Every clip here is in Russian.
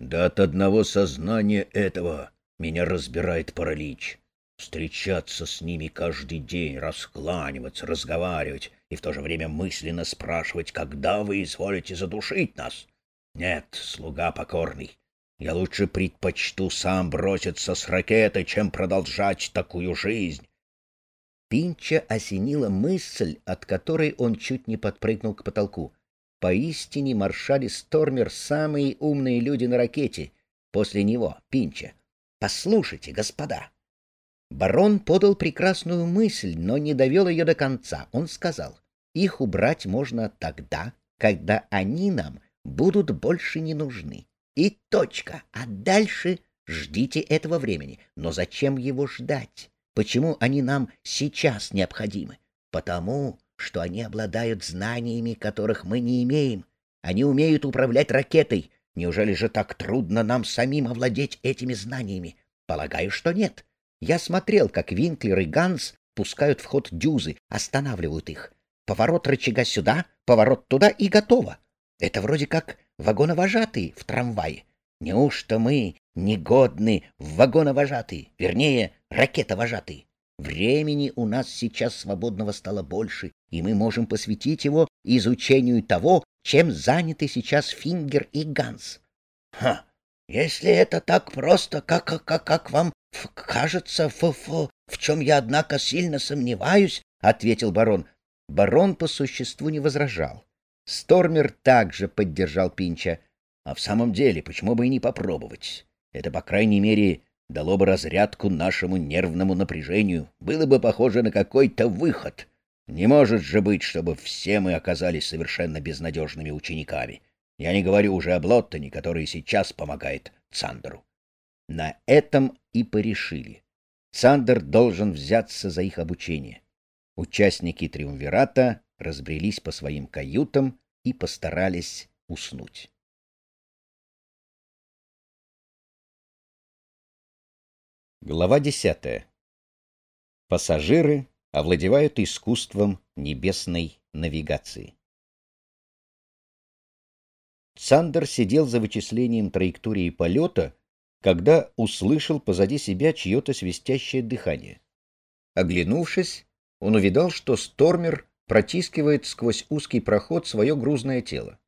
Да от одного сознания этого меня разбирает паралич. Встречаться с ними каждый день, раскланиваться, разговаривать и в то же время мысленно спрашивать, когда вы изволите задушить нас. Нет, слуга покорный, я лучше предпочту сам броситься с ракеты, чем продолжать такую жизнь. Пинча осенила мысль, от которой он чуть не подпрыгнул к потолку. Поистине маршали Стормер — самые умные люди на ракете. После него, Пинча. Послушайте, господа. Барон подал прекрасную мысль, но не довел ее до конца. Он сказал, их убрать можно тогда, когда они нам будут больше не нужны. И точка. А дальше ждите этого времени. Но зачем его ждать? Почему они нам сейчас необходимы? Потому, что они обладают знаниями, которых мы не имеем. Они умеют управлять ракетой. Неужели же так трудно нам самим овладеть этими знаниями? Полагаю, что нет. Я смотрел, как Винклер и Ганс пускают в ход дюзы, останавливают их. Поворот рычага сюда, поворот туда и готово. Это вроде как вагоновожатый в трамвае. Неужто мы негодны в вагоновожатый, вернее, ракетовожатый? Времени у нас сейчас свободного стало больше, и мы можем посвятить его изучению того, чем заняты сейчас Фингер и Ганс. — Ха! Если это так просто, как, как, как вам кажется, в, в, в чем я, однако, сильно сомневаюсь, — ответил барон. Барон по существу не возражал. Стормер также поддержал Пинча. А в самом деле, почему бы и не попробовать? Это, по крайней мере, дало бы разрядку нашему нервному напряжению, было бы похоже на какой-то выход. Не может же быть, чтобы все мы оказались совершенно безнадежными учениками. Я не говорю уже об Лоттоне, который сейчас помогает Цандеру. На этом и порешили. Сандер должен взяться за их обучение. Участники триумвирата разбрелись по своим каютам и постарались уснуть. Глава десятая. Пассажиры овладевают искусством небесной навигации. Сандер сидел за вычислением траектории полета, когда услышал позади себя чье-то свистящее дыхание. Оглянувшись, он увидал, что Стормер протискивает сквозь узкий проход свое грузное тело.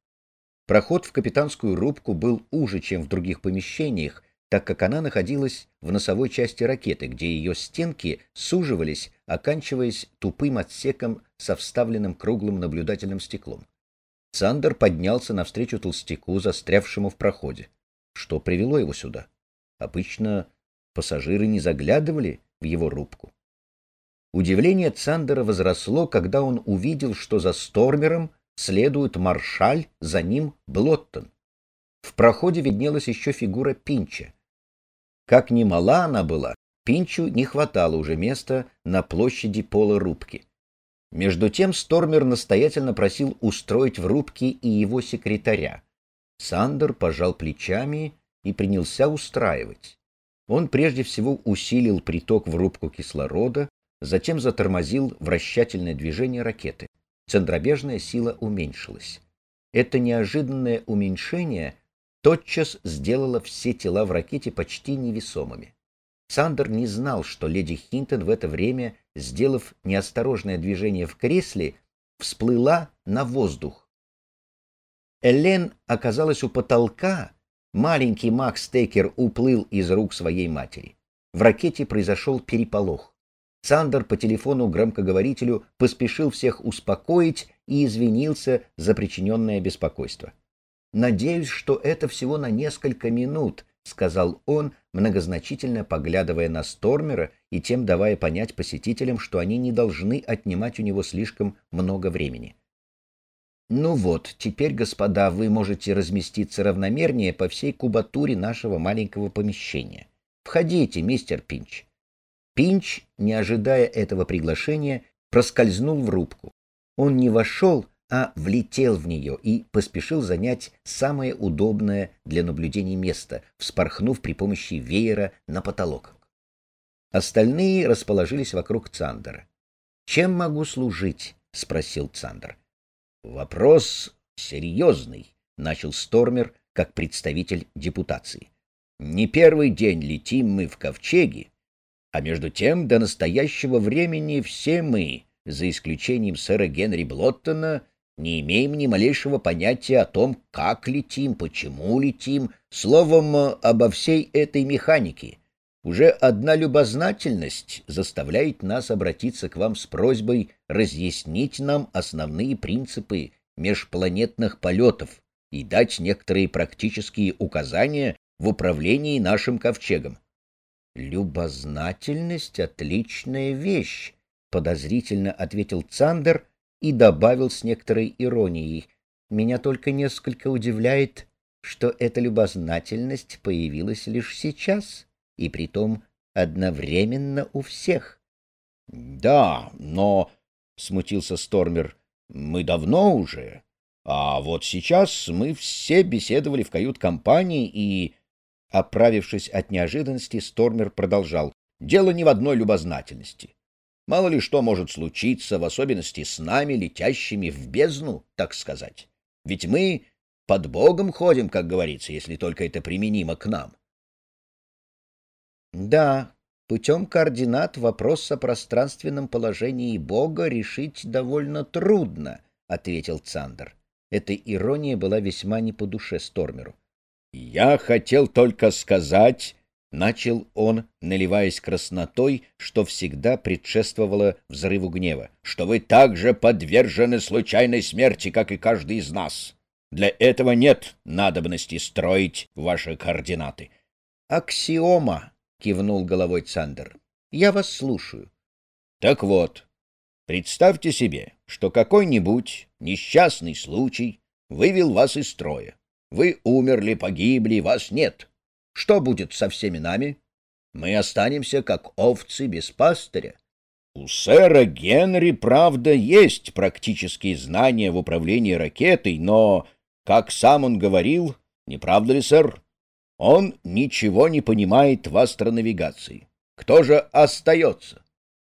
Проход в капитанскую рубку был уже, чем в других помещениях, так как она находилась в носовой части ракеты, где ее стенки суживались, оканчиваясь тупым отсеком со вставленным круглым наблюдательным стеклом. Сандер поднялся навстречу толстяку, застрявшему в проходе. Что привело его сюда? Обычно пассажиры не заглядывали в его рубку. Удивление Цандера возросло, когда он увидел, что за Стормером следует маршаль, за ним Блоттон. В проходе виднелась еще фигура Пинча. Как ни мала она была, Пинчу не хватало уже места на площади пола рубки. Между тем Стормер настоятельно просил устроить в рубке и его секретаря. Сандер пожал плечами и принялся устраивать. Он прежде всего усилил приток в рубку кислорода, затем затормозил вращательное движение ракеты. Центробежная сила уменьшилась. Это неожиданное уменьшение тотчас сделало все тела в ракете почти невесомыми. Сандер не знал, что леди Хинтон в это время, сделав неосторожное движение в кресле, всплыла на воздух. Элен оказалась у потолка, маленький Макс Текер уплыл из рук своей матери. В ракете произошел переполох. Сандер по телефону громкоговорителю поспешил всех успокоить и извинился за причиненное беспокойство. «Надеюсь, что это всего на несколько минут», — сказал он, многозначительно поглядывая на Стормера и тем давая понять посетителям, что они не должны отнимать у него слишком много времени. «Ну вот, теперь, господа, вы можете разместиться равномернее по всей кубатуре нашего маленького помещения. Входите, мистер Пинч». Пинч, не ожидая этого приглашения, проскользнул в рубку. Он не вошел, а влетел в нее и поспешил занять самое удобное для наблюдения место, вспорхнув при помощи веера на потолок. Остальные расположились вокруг Цандера. «Чем могу служить?» — спросил Цандер. «Вопрос серьезный», — начал Стормер, как представитель депутации. Не первый день летим мы в ковчеге, а между тем до настоящего времени все мы, за исключением сэра Генри Блоттона, не имеем ни малейшего понятия о том, как летим, почему летим, словом, обо всей этой механике. Уже одна любознательность заставляет нас обратиться к вам с просьбой разъяснить нам основные принципы межпланетных полетов и дать некоторые практические указания в управлении нашим ковчегом. «Любознательность — отличная вещь», — подозрительно ответил Цандер и добавил с некоторой иронией. «Меня только несколько удивляет, что эта любознательность появилась лишь сейчас, и притом одновременно у всех». «Да, но...» — смутился Стормер. «Мы давно уже. А вот сейчас мы все беседовали в кают-компании и...» Оправившись от неожиданности, Стормер продолжал. «Дело не в одной любознательности. Мало ли что может случиться, в особенности с нами, летящими в бездну, так сказать. Ведь мы под Богом ходим, как говорится, если только это применимо к нам». «Да, путем координат вопрос о пространственном положении Бога решить довольно трудно», — ответил Цандер. Эта ирония была весьма не по душе Стормеру. «Я хотел только сказать...» — начал он, наливаясь краснотой, что всегда предшествовало взрыву гнева, — что вы так же подвержены случайной смерти, как и каждый из нас. Для этого нет надобности строить ваши координаты. — Аксиома, — кивнул головой Цандер. — Я вас слушаю. — Так вот, представьте себе, что какой-нибудь несчастный случай вывел вас из строя. Вы умерли, погибли, вас нет. Что будет со всеми нами? Мы останемся, как овцы без пастыря. У сэра Генри, правда, есть практические знания в управлении ракетой, но, как сам он говорил, не правда ли, сэр, он ничего не понимает в астронавигации. Кто же остается?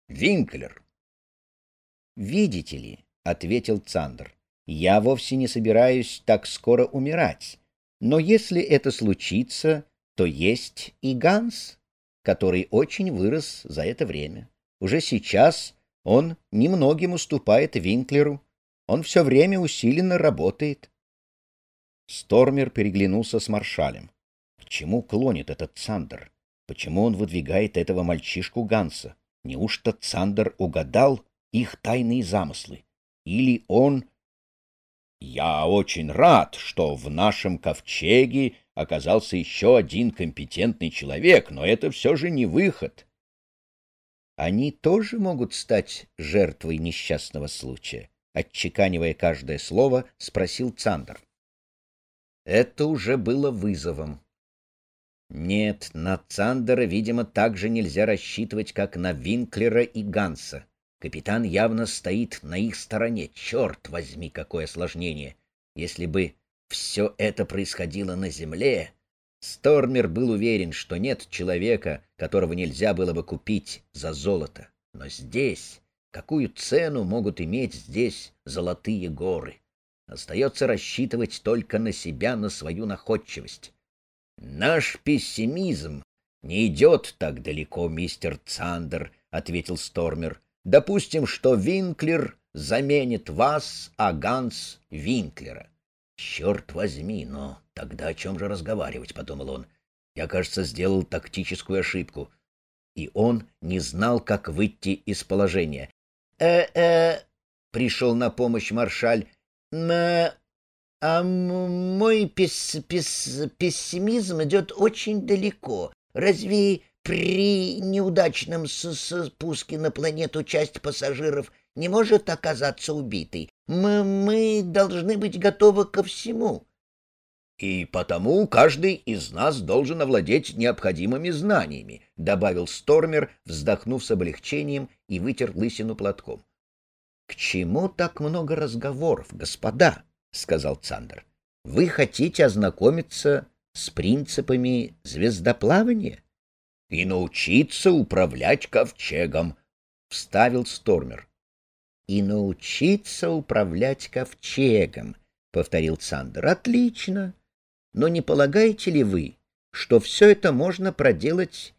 Винклер. «Видите ли», — ответил Цандер, я вовсе не собираюсь так скоро умирать. Но если это случится, то есть и Ганс, который очень вырос за это время. Уже сейчас он немногим уступает Винклеру. Он все время усиленно работает. Стормер переглянулся с маршалем. К чему клонит этот Цандер? Почему он выдвигает этого мальчишку Ганса? Неужто Цандер угадал их тайные замыслы? Или он я очень рад, что в нашем ковчеге оказался еще один компетентный человек, но это все же не выход. Они тоже могут стать жертвой несчастного случая, отчеканивая каждое слово, спросил Цандер. Это уже было вызовом. Нет, на Цандера, видимо, так же нельзя рассчитывать, как на Винклера и Ганса. Капитан явно стоит на их стороне. Черт возьми, какое осложнение! Если бы все это происходило на земле, Стормер был уверен, что нет человека, которого нельзя было бы купить за золото. Но здесь... Какую цену могут иметь здесь золотые горы? Остается рассчитывать только на себя, на свою находчивость. Наш пессимизм не идет так далеко, мистер Цандер, — ответил Стормер. Допустим, что Винклер заменит вас, а Ганс — Винклера. Черт возьми, но тогда о чем же разговаривать, — подумал он. Я, кажется, сделал тактическую ошибку. И он не знал, как выйти из положения. «Э-э...» — пришел на помощь маршаль. «М а мой пес пес пессимизм идет очень далеко. Разве при неудачном спуске на планету часть пассажиров не может оказаться убитой. Мы, мы должны быть готовы ко всему. И потому каждый из нас должен овладеть необходимыми знаниями, добавил Стормер, вздохнув с облегчением и вытер лысину платком. К чему так много разговоров, господа? сказал Цандер. Вы хотите ознакомиться с принципами звездоплавания? И научиться управлять ковчегом, — вставил Стормер. — И научиться управлять ковчегом, — повторил Цандер. — Отлично. Но не полагаете ли вы, что все это можно проделать